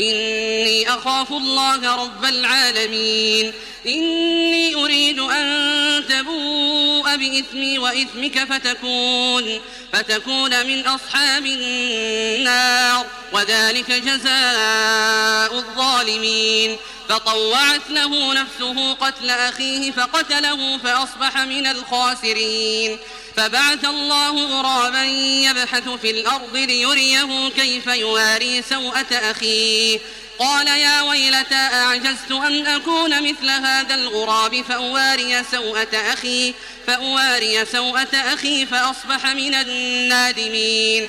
إني أخاف الله رب العالمين. إني أريد أن تبوء بإثمي وإثمك فتكون فتكون من أصحاب النار وذلك جزاء الظالمين. فطوعت له نفسه قتل أخيه فقتله فأصبح من الخاسرين. فبعث الله غرابا يبحث في الأرض ليريه كيف يواري سوءة أخيه. قال يا ويلتى أعجزت أن أكون مثل هذا الغراب؟ فأواري سوءة أخي فأواري سوءة أخي فأصبح من النادمين.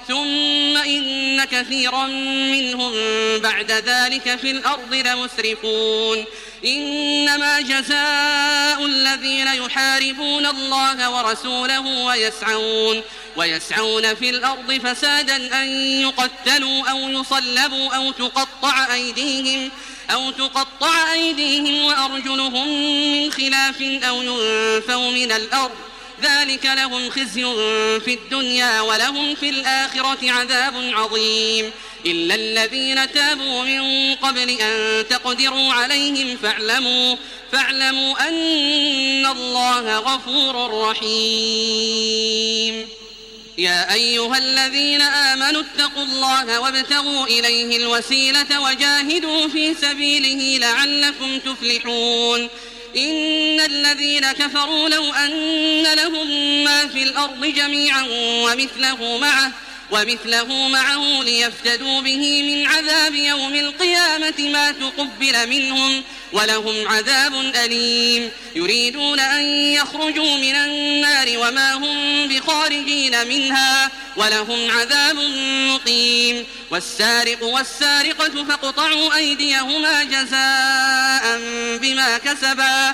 ثم إن كثيرا منهم بعد ذلك في الأرض لمسرفون. إنما جزاء الذين يحاربون الله ورسوله ويسعون ويسعون في الأرض فسادا أن يقتلوا أو يصلبوا أو تقطع أيديهم أو تقطع أيديهم وأرجلهم من خلاف أو ينفوا من الأرض. ذلك لهم خزي في الدنيا ولهم في الآخرة عذاب عظيم. إلا الذين تابوا من قبل أن تقدروا عليهم فاعلموا فاعلموا أن الله غفور رحيم. يا أيها الذين آمنوا اتقوا الله وابتغوا إليه الوسيلة وجاهدوا في سبيله لعلكم تفلحون. إن الذين كفروا لو أن لهم في الأرض جميعا ومثله معه ومثله معه ليفتدوا به من عذاب يوم القيامة ما تقبل منهم ولهم عذاب أليم. يريدون أن يخرجوا من النار وما هم بخارجين منها ولهم عذاب مقيم. والسارق والسارقة فاقطعوا أيديهما جزاء بما كسبا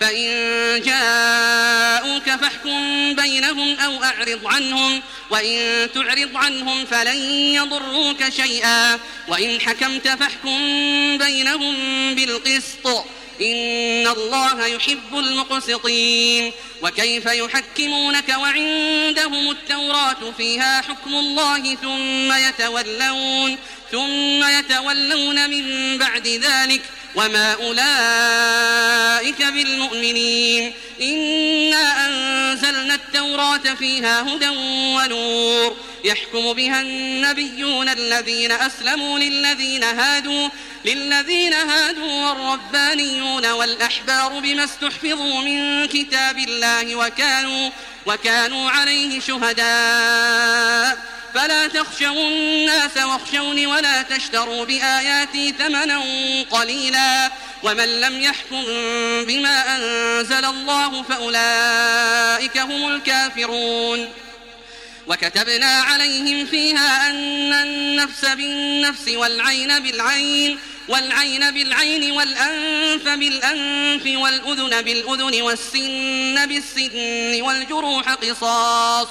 فإن جاءوك فاحكم بينهم أو أعرض عنهم وإن تعرض عنهم فلن يضروك شيئا. وإن حكمت فاحكم بينهم بالقسط إن الله يحب المقسطين. وكيف يحكمونك وعندهم التوراة فيها حكم الله ثم يتولون ثم يتولون من بعد ذلك وما أولئك بالمؤمنين إنا أنزلنا التوراة فيها هدى ونور يحكم بها النبيون الذين أسلموا للذين هادوا للذين هادوا والربانيون والأحبار بما استحفظوا من كتاب الله وكانوا وكانوا عليه شهداء فلا تخشوا الناس واخشوني ولا تشتروا بآياتي ثمنا قليلا ومن لم يحكم بما أنزل الله فأولئك هم الكافرون. وكتبنا عليهم فيها أن النفس بالنفس والعين بالعين والعين بالعين والأنف بالأنف والأذن بالأذن والسن بالسن والجروح قصاص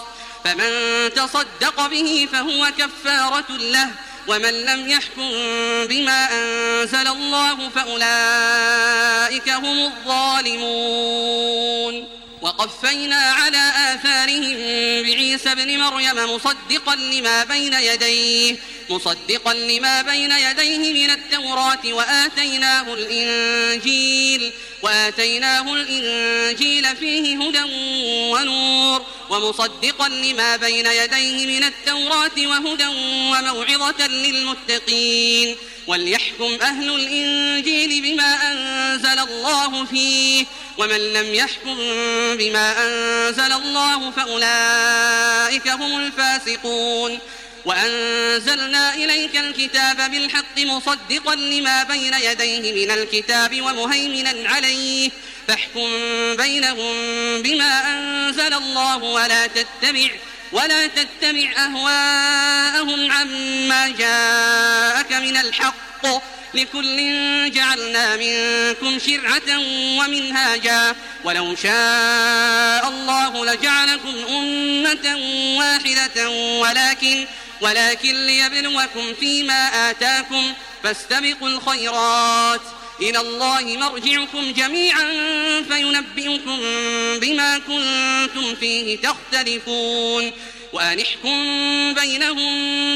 فمن تصدق به فهو كفارة له ومن لم يحكم بما أنزل الله فأولئك هم الظالمون. وقفينا على آثارهم بعيسى ابن مريم مصدقا لما بين يديه مصدقا لما بين يديه من التوراة وآتيناه الإنجيل وآتيناه الإنجيل فيه هدى ونور. ومصدقا لما بين يديه من التوراة وهدى وموعظة للمتقين وليحكم أهل الإنجيل بما أنزل الله فيه ومن لم يحكم بما أنزل الله فأولئك هم الفاسقون وأنزلنا إليك الكتاب بالحق مصدقا لما بين يديه من الكتاب ومهيمنا عليه فاحكم بينهم بما أنزل الله ولا تتبع ولا تتبع أهواءهم عما جاءك من الحق. لكل جعلنا منكم شرعة ومنهاجا. ولو شاء الله لجعلكم أمة واحدة ولكن ولكن ليبلوكم فيما آتاكم فاستبقوا الخيرات. إلى الله مرجعكم جميعا فينبئكم بما كنتم فيه تختلفون. وأن احكم بينهم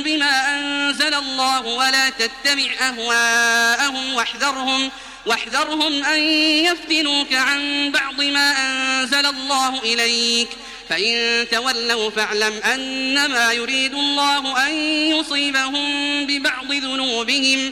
بما أنزل الله ولا تتبع أهواءهم واحذرهم واحذرهم أن يفتنوك عن بعض ما أنزل الله إليك. فإن تولوا فاعلم أنما يريد الله أن يصيبهم ببعض ذنوبهم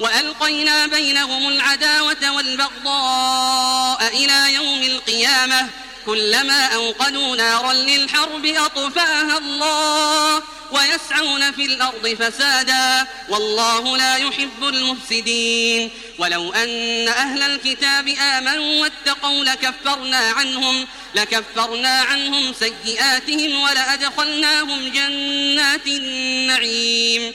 وألقينا بينهم العداوة والبغضاء إلى يوم القيامة. كلما أوقدوا نارا للحرب أطفاها الله ويسعون في الأرض فسادا. والله لا يحب المفسدين. ولو أن أهل الكتاب آمنوا واتقوا لكفرنا عنهم لكفرنا عنهم سيئاتهم ولأدخلناهم جنات النعيم.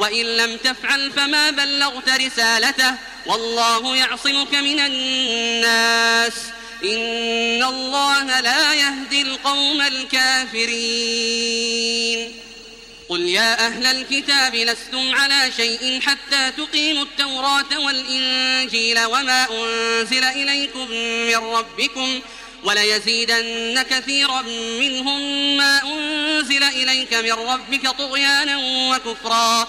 وإن لم تفعل فما بلغت رسالته والله يعصمك من الناس. إن الله لا يهدي القوم الكافرين. قل يا أهل الكتاب لستم على شيء حتى تقيموا التوراة والإنجيل وما أنزل إليكم من ربكم وليزيدن كثيرا منهم ما أنزل إليك من ربك طغيانا وكفرا.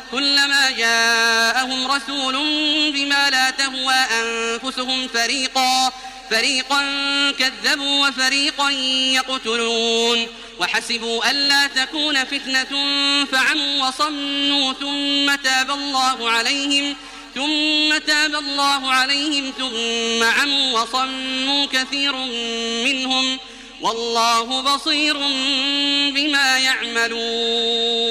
كلما جاءهم رسول بما لا تهوى أنفسهم فريقا فريقا كذبوا وفريقا يقتلون. وحسبوا ألا تكون فتنة فعموا وصموا ثم تاب الله عليهم ثم تاب الله عليهم ثم عموا وصموا كثير منهم. والله بصير بما يعملون.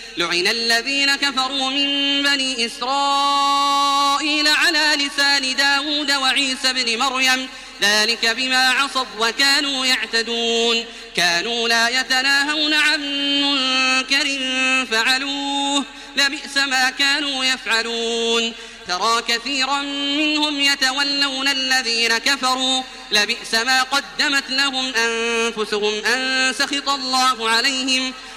لعن الذين كفروا من بني إسرائيل على لسان داود وعيسى بن مريم. ذلك بما عصوا وكانوا يعتدون. كانوا لا يتناهون عن منكر فعلوه. لبئس ما كانوا يفعلون. ترى كثيرا منهم يتولون الذين كفروا. لبئس ما قدمت لهم أنفسهم أن سخط الله عليهم.